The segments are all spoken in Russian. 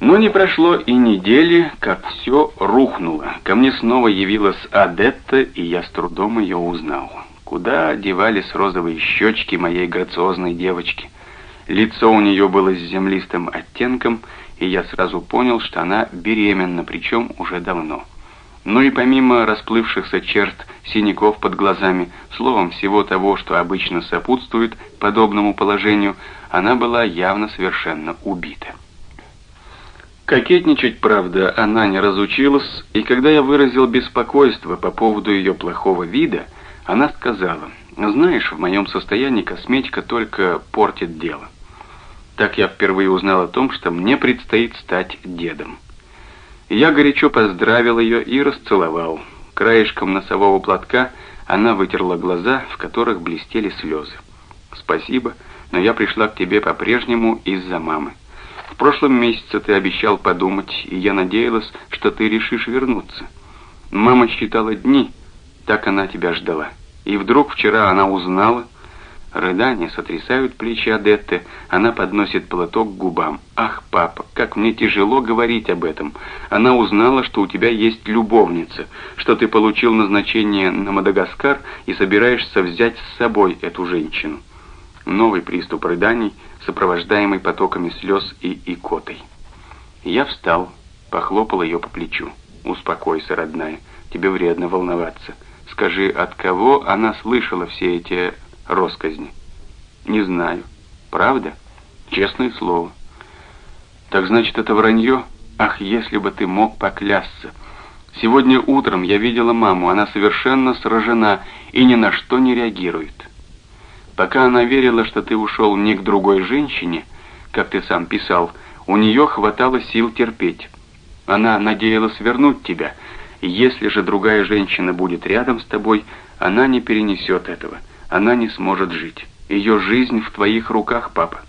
Но не прошло и недели, как все рухнуло. Ко мне снова явилась Адетта, и я с трудом ее узнал. Куда девались розовые щечки моей грациозной девочки? Лицо у нее было с землистым оттенком, и я сразу понял, что она беременна, причем уже давно. Ну и помимо расплывшихся черт синяков под глазами, словом, всего того, что обычно сопутствует подобному положению, она была явно совершенно убита. Кокетничать, правда, она не разучилась, и когда я выразил беспокойство по поводу ее плохого вида, она сказала, «Знаешь, в моем состоянии косметика только портит дело». Так я впервые узнал о том, что мне предстоит стать дедом. Я горячо поздравил ее и расцеловал. Краешком носового платка она вытерла глаза, в которых блестели слезы. «Спасибо, но я пришла к тебе по-прежнему из-за мамы. В прошлом месяце ты обещал подумать, и я надеялась, что ты решишь вернуться. Мама считала дни, так она тебя ждала. И вдруг вчера она узнала, Рыдания сотрясают плечи Адетты, она подносит платок к губам. «Ах, папа, как мне тяжело говорить об этом. Она узнала, что у тебя есть любовница, что ты получил назначение на Мадагаскар и собираешься взять с собой эту женщину». Новый приступ рыданий, сопровождаемый потоками слез и икотой. Я встал, похлопал ее по плечу. «Успокойся, родная, тебе вредно волноваться. Скажи, от кого она слышала все эти росказни? Не знаю. Правда? Честное слово. Так значит, это вранье? Ах, если бы ты мог поклясться. Сегодня утром я видела маму, она совершенно сражена и ни на что не реагирует. Пока она верила, что ты ушел не к другой женщине, как ты сам писал, у нее хватало сил терпеть. Она надеялась вернуть тебя. Если же другая женщина будет рядом с тобой, она не перенесет этого она не сможет жить. Ее жизнь в твоих руках, папа.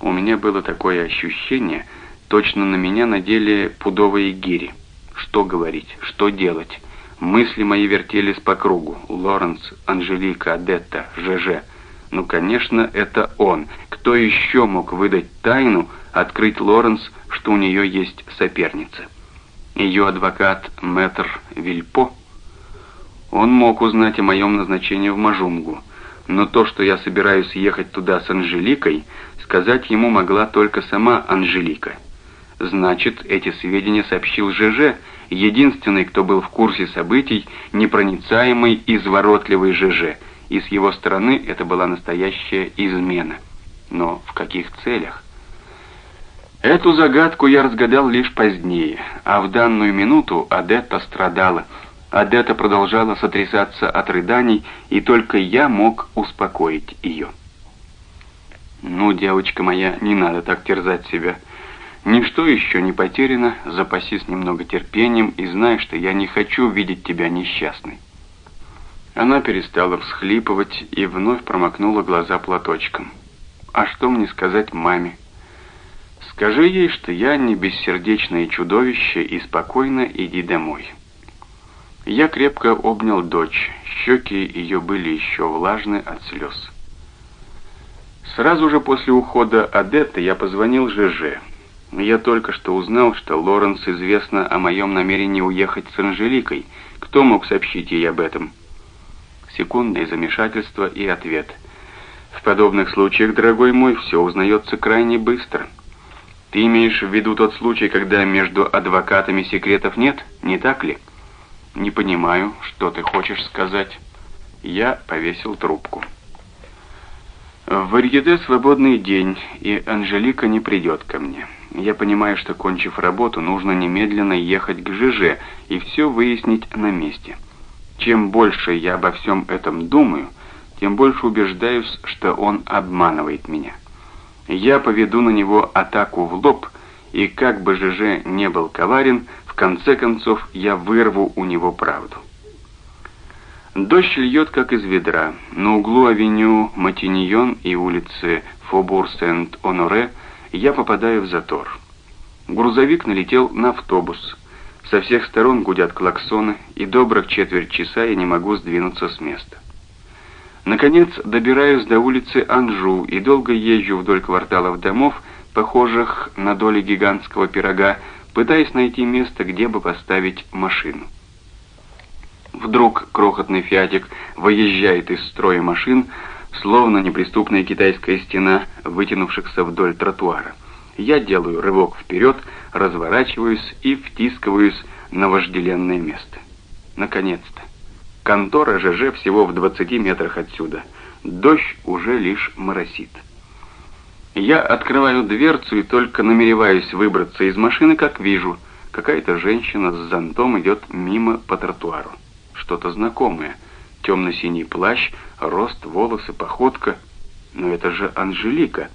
У меня было такое ощущение, точно на меня надели пудовые гири. Что говорить, что делать? Мысли мои вертелись по кругу. Лоренс, Анжелика, Адетта, ЖЖ. Ну, конечно, это он. Кто еще мог выдать тайну, открыть Лоренс, что у нее есть соперница? Ее адвокат Мэтр Вильпо он мог узнать о моем назначении в Мажунгу, но то, что я собираюсь ехать туда с Анжеликой, сказать ему могла только сама Анжелика. Значит, эти сведения сообщил ЖЖ, единственный, кто был в курсе событий, непроницаемый, изворотливый ЖЖ, и с его стороны это была настоящая измена. Но в каких целях? Эту загадку я разгадал лишь позднее, а в данную минуту Адетта страдала, Адетта продолжала сотрясаться от рыданий, и только я мог успокоить ее. «Ну, девочка моя, не надо так терзать себя. Ничто еще не потеряно, запасись немного терпением и знай, что я не хочу видеть тебя несчастной». Она перестала всхлипывать и вновь промокнула глаза платочком. «А что мне сказать маме?» «Скажи ей, что я не бессердечное чудовище и спокойно иди домой». Я крепко обнял дочь, щеки ее были еще влажны от слез. Сразу же после ухода Адетты я позвонил ЖЖ. Я только что узнал, что Лоренс известно о моем намерении уехать с Анжеликой. Кто мог сообщить ей об этом? Секундное замешательство и ответ. В подобных случаях, дорогой мой, все узнается крайне быстро. Ты имеешь в виду тот случай, когда между адвокатами секретов нет, не так ли? «Не понимаю, что ты хочешь сказать». Я повесил трубку. В Варьеде свободный день, и Анжелика не придет ко мне. Я понимаю, что, кончив работу, нужно немедленно ехать к ЖЖ и все выяснить на месте. Чем больше я обо всем этом думаю, тем больше убеждаюсь, что он обманывает меня. Я поведу на него атаку в лоб, и как бы ЖЖ не был коварен, в конце концов, я вырву у него правду. Дождь льет, как из ведра. На углу авеню Матиньон и улицы Фобур-Сент-Оноре я попадаю в затор. Грузовик налетел на автобус. Со всех сторон гудят клаксоны, и добрых четверть часа я не могу сдвинуться с места. Наконец, добираюсь до улицы Анжу и долго езжу вдоль кварталов домов, похожих на доли гигантского пирога, пытаясь найти место, где бы поставить машину. Вдруг крохотный фиатик выезжает из строя машин, словно неприступная китайская стена, вытянувшихся вдоль тротуара. Я делаю рывок вперед, разворачиваюсь и втискиваюсь на вожделенное место. Наконец-то. Контора ЖЖ всего в 20 метрах отсюда. Дождь уже лишь моросит. Я открываю дверцу и только намереваюсь выбраться из машины, как вижу, какая-то женщина с зонтом идет мимо по тротуару. Что-то знакомое. Темно-синий плащ, рост, волосы, походка. Но это же Анжелика.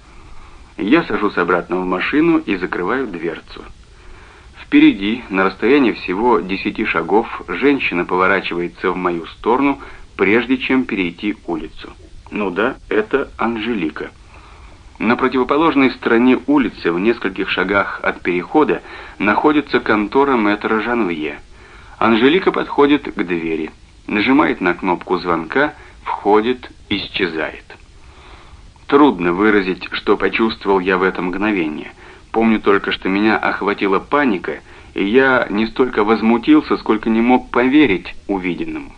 Я сажусь обратно в машину и закрываю дверцу. Впереди, на расстоянии всего десяти шагов, женщина поворачивается в мою сторону, прежде чем перейти улицу. Ну да, это Анжелика. На противоположной стороне улицы, в нескольких шагах от перехода, находится контора мэтра Жанвье. Анжелика подходит к двери, нажимает на кнопку звонка, входит, исчезает. Трудно выразить, что почувствовал я в это мгновение. Помню только, что меня охватила паника, и я не столько возмутился, сколько не мог поверить увиденному.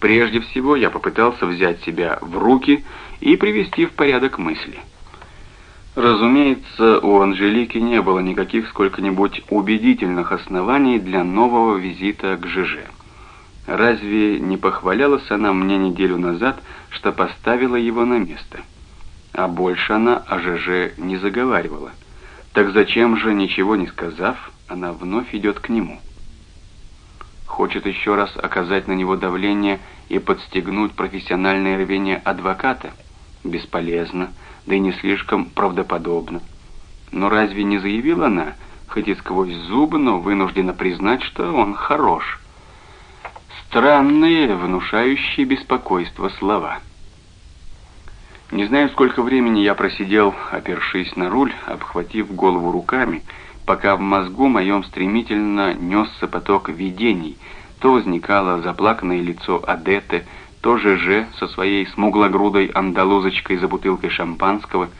Прежде всего я попытался взять себя в руки и привести в порядок мысли. Разумеется, у Анжелики не было никаких сколько-нибудь убедительных оснований для нового визита к ЖЖ. Разве не похвалялась она мне неделю назад, что поставила его на место? А больше она о ЖЖ не заговаривала. Так зачем же, ничего не сказав, она вновь идет к нему? Хочет еще раз оказать на него давление и подстегнуть профессиональное рвение адвоката? Бесполезно да и не слишком правдоподобно. Но разве не заявила она, хоть и сквозь зубы, но вынуждена признать, что он хорош? Странные, внушающие беспокойство слова. Не знаю, сколько времени я просидел, опершись на руль, обхватив голову руками, пока в мозгу моем стремительно несся поток видений. То возникало заплаканное лицо Адеты, то ЖЖ со своей смуглогрудой андалузочкой за бутылкой шампанского,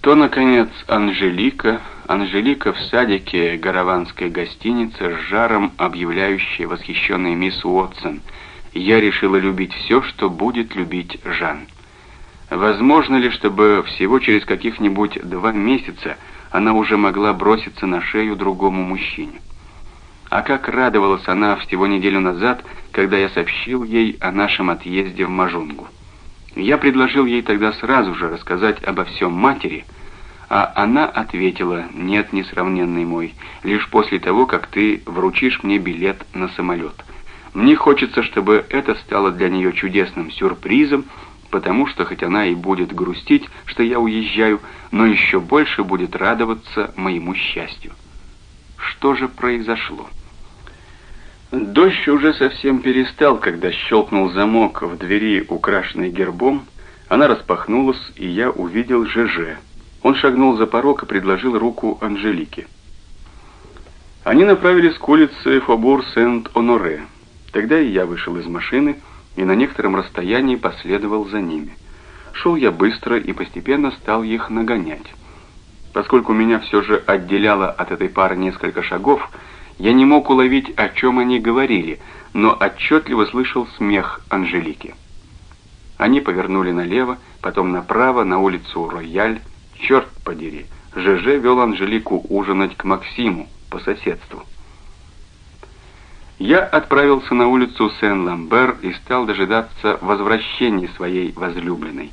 то, наконец, Анжелика, Анжелика в садике гараванской гостиницы с жаром объявляющая восхищенная мисс Уотсон. Я решила любить все, что будет любить Жан. Возможно ли, чтобы всего через каких-нибудь два месяца она уже могла броситься на шею другому мужчине? А как радовалась она всего неделю назад, когда я сообщил ей о нашем отъезде в Мажунгу. Я предложил ей тогда сразу же рассказать обо всем матери, а она ответила, нет, несравненный мой, лишь после того, как ты вручишь мне билет на самолет. Мне хочется, чтобы это стало для нее чудесным сюрпризом, потому что хоть она и будет грустить, что я уезжаю, но еще больше будет радоваться моему счастью. Что же произошло? Дождь уже совсем перестал, когда щелкнул замок в двери, украшенной гербом. Она распахнулась, и я увидел ЖЖ. Он шагнул за порог и предложил руку Анжелике. Они направились к улице Фобур-Сент-Оноре. Тогда и я вышел из машины и на некотором расстоянии последовал за ними. Шел я быстро и постепенно стал их нагонять. Поскольку меня все же отделяло от этой пары несколько шагов, я не мог уловить, о чем они говорили, но отчетливо слышал смех Анжелики. Они повернули налево, потом направо, на улицу Рояль. Черт подери, ЖЖ вел Анжелику ужинать к Максиму по соседству. Я отправился на улицу Сен-Ламбер и стал дожидаться возвращения своей возлюбленной.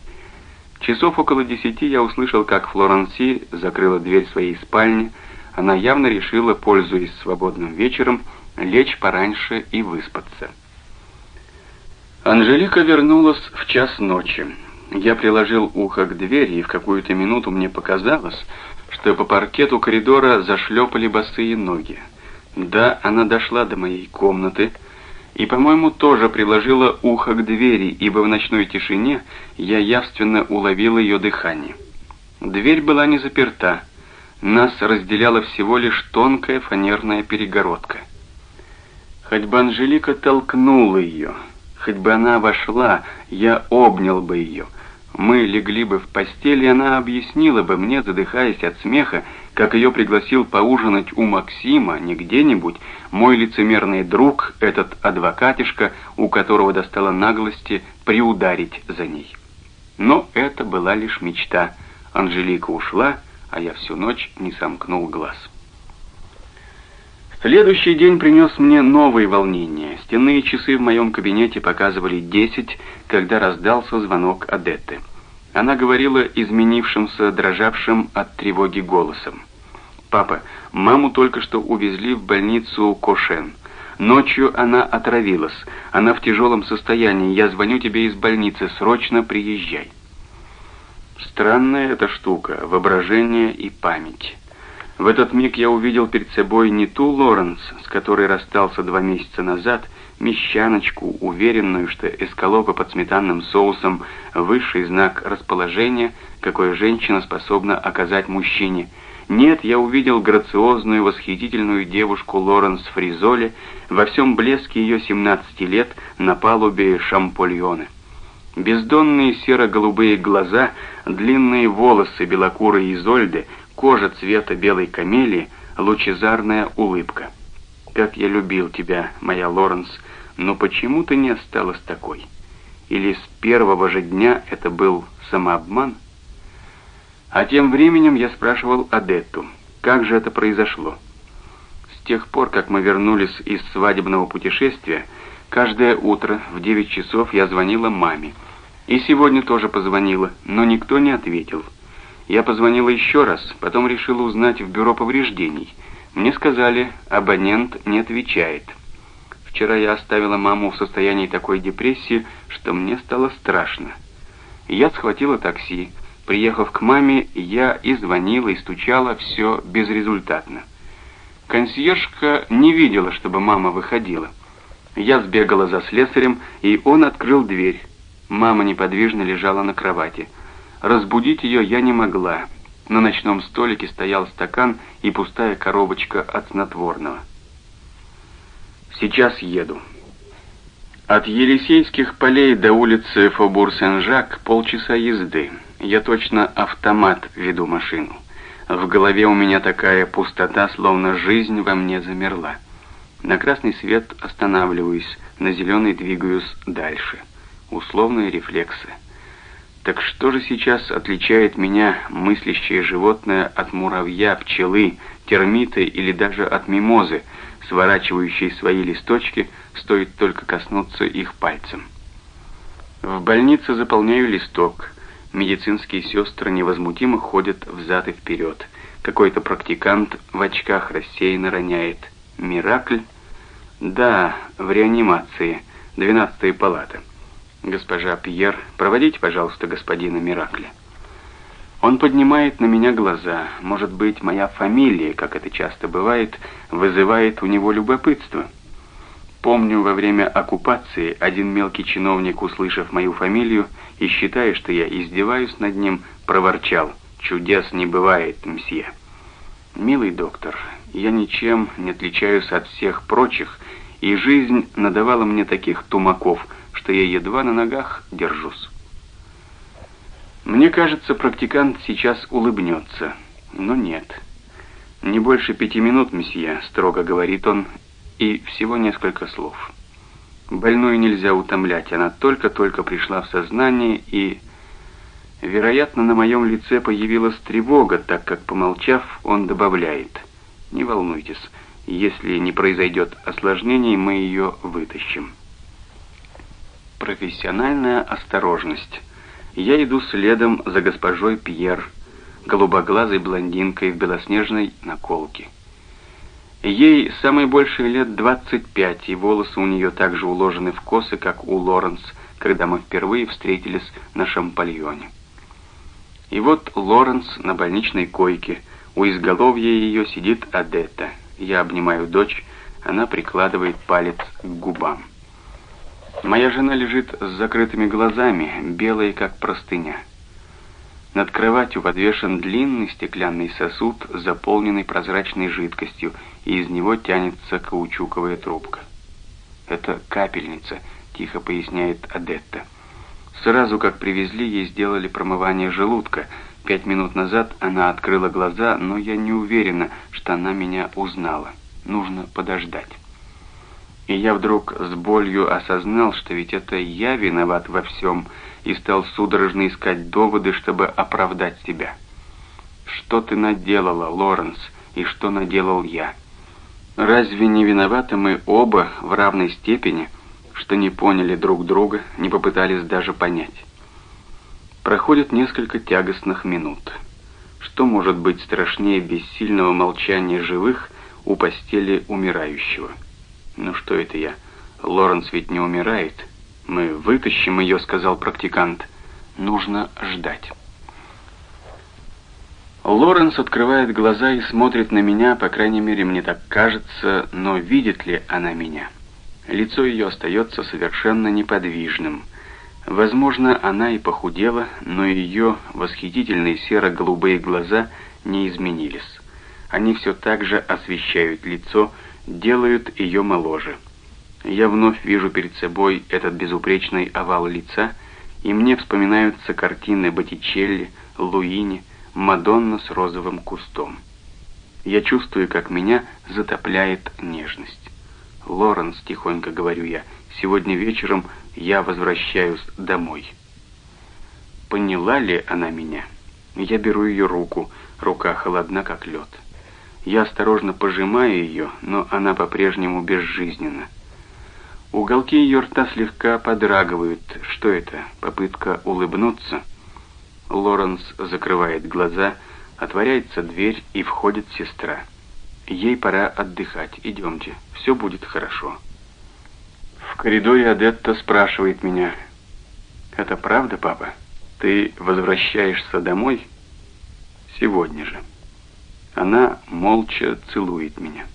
Часов около десяти я услышал, как Флоранси закрыла дверь своей спальни. Она явно решила, пользуясь свободным вечером, лечь пораньше и выспаться. Анжелика вернулась в час ночи. Я приложил ухо к двери, и в какую-то минуту мне показалось, что по паркету коридора зашлепали босые ноги. Да, она дошла до моей комнаты, и, по-моему, тоже приложила ухо к двери, ибо в ночной тишине я явственно уловил ее дыхание. Дверь была не заперта, нас разделяла всего лишь тонкая фанерная перегородка. Хоть бы Анжелика толкнула ее, хоть бы она вошла, я обнял бы ее. Мы легли бы в постель, и она объяснила бы мне, задыхаясь от смеха, как ее пригласил поужинать у Максима, не где-нибудь, мой лицемерный друг, этот адвокатишка, у которого достало наглости приударить за ней. Но это была лишь мечта. Анжелика ушла, а я всю ночь не сомкнул глаз. Следующий день принес мне новые волнения. Стенные часы в моем кабинете показывали десять, когда раздался звонок Адетты. Она говорила изменившимся, дрожавшим от тревоги голосом. «Папа, маму только что увезли в больницу Кошен. Ночью она отравилась. Она в тяжелом состоянии. Я звоню тебе из больницы. Срочно приезжай». Странная эта штука, воображение и память. В этот миг я увидел перед собой не ту Лоренс, с которой расстался два месяца назад, мещаночку, уверенную, что эскалопа под сметанным соусом – высший знак расположения, какое женщина способна оказать мужчине. Нет, я увидел грациозную, восхитительную девушку Лоренс Фризоле во всем блеске ее 17 лет на палубе Шампольона. Бездонные серо-голубые глаза, длинные волосы белокурой Изольды – кожа цвета белой камелии, лучезарная улыбка. «Как я любил тебя, моя Лоренс, но почему ты не осталась такой? Или с первого же дня это был самообман?» А тем временем я спрашивал Адетту, как же это произошло. С тех пор, как мы вернулись из свадебного путешествия, каждое утро в 9 часов я звонила маме. И сегодня тоже позвонила, но никто не ответил. Я позвонила еще раз, потом решила узнать в бюро повреждений. Мне сказали, абонент не отвечает. Вчера я оставила маму в состоянии такой депрессии, что мне стало страшно. Я схватила такси. Приехав к маме, я и звонила, и стучала, все безрезультатно. Консьержка не видела, чтобы мама выходила. Я сбегала за слесарем, и он открыл дверь. Мама неподвижно лежала на кровати. Разбудить ее я не могла. На ночном столике стоял стакан и пустая коробочка от снотворного. Сейчас еду. От Елисейских полей до улицы Фобур-Сен-Жак полчаса езды. Я точно автомат веду машину. В голове у меня такая пустота, словно жизнь во мне замерла. На красный свет останавливаюсь, на зеленый двигаюсь дальше. Условные рефлексы. Так что же сейчас отличает меня, мыслящее животное, от муравья, пчелы, термита или даже от мимозы, сворачивающей свои листочки, стоит только коснуться их пальцем? В больнице заполняю листок. Медицинские сестры невозмутимо ходят взад и вперед. Какой-то практикант в очках рассеянно роняет. Миракль? Да, в реанимации. Двенадцатая палата. «Госпожа Пьер, проводите, пожалуйста, господина Миракля». Он поднимает на меня глаза. Может быть, моя фамилия, как это часто бывает, вызывает у него любопытство. Помню, во время оккупации один мелкий чиновник, услышав мою фамилию и считая, что я издеваюсь над ним, проворчал «Чудес не бывает, мсье». «Милый доктор, я ничем не отличаюсь от всех прочих, и жизнь надавала мне таких тумаков – что я едва на ногах держусь. Мне кажется, практикант сейчас улыбнется, но нет. Не больше пяти минут, месье, строго говорит он, и всего несколько слов. Больную нельзя утомлять, она только-только пришла в сознание и... Вероятно, на моем лице появилась тревога, так как, помолчав, он добавляет. «Не волнуйтесь, если не произойдет осложнений, мы ее вытащим». Профессиональная осторожность. Я иду следом за госпожой Пьер, голубоглазой блондинкой в белоснежной наколке. Ей самой большей лет 25, и волосы у нее также уложены в косы, как у Лоренс, когда мы впервые встретились на Шампальоне. И вот Лоренс на больничной койке, у изголовья ее сидит Адетта. Я обнимаю дочь, она прикладывает палец к губам. Моя жена лежит с закрытыми глазами, белая как простыня. Над кроватью подвешен длинный стеклянный сосуд, заполненный прозрачной жидкостью, и из него тянется каучуковая трубка. «Это капельница», — тихо поясняет Адетта. Сразу как привезли, ей сделали промывание желудка. Пять минут назад она открыла глаза, но я не уверена, что она меня узнала. Нужно подождать. И я вдруг с болью осознал, что ведь это я виноват во всем, и стал судорожно искать доводы, чтобы оправдать себя. Что ты наделала, Лоренс, и что наделал я? Разве не виноваты мы оба в равной степени, что не поняли друг друга, не попытались даже понять? Проходит несколько тягостных минут. Что может быть страшнее бессильного молчания живых у постели умирающего? Ну что это я? Лоренс ведь не умирает. Мы вытащим ее, сказал практикант. Нужно ждать. Лоренс открывает глаза и смотрит на меня, по крайней мере, мне так кажется, но видит ли она меня? Лицо ее остается совершенно неподвижным. Возможно, она и похудела, но ее восхитительные серо-голубые глаза не изменились. Они все так же освещают лицо, делают ее моложе. Я вновь вижу перед собой этот безупречный овал лица, и мне вспоминаются картины Боттичелли, Луини, Мадонна с розовым кустом. Я чувствую, как меня затопляет нежность. «Лоренс», — тихонько говорю я, — «сегодня вечером я возвращаюсь домой». Поняла ли она меня? Я беру ее руку, рука холодна, как лед. Я осторожно пожимаю ее, но она по-прежнему безжизненна. Уголки ее рта слегка подрагивают. Что это? Попытка улыбнуться? Лоренс закрывает глаза, отворяется дверь и входит сестра. Ей пора отдыхать. Идемте, все будет хорошо. В коридоре Адетта спрашивает меня. «Это правда, папа? Ты возвращаешься домой?» «Сегодня же». Она молча целует меня.